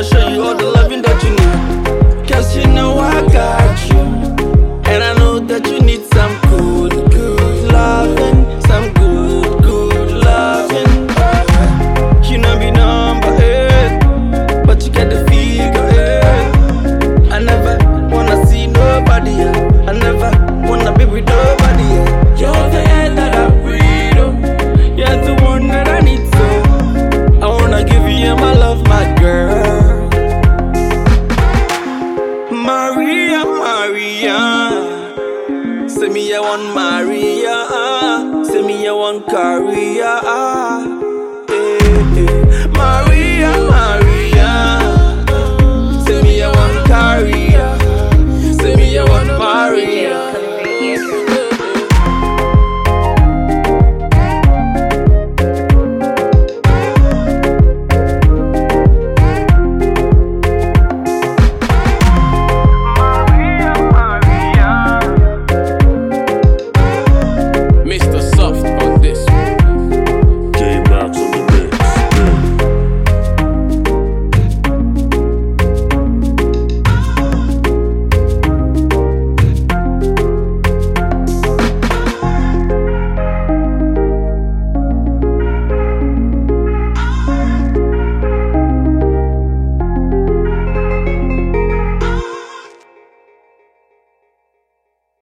I'ma show you all the loving that you need. Cause you know I got. Say me, I want Maria. Say me, I want career.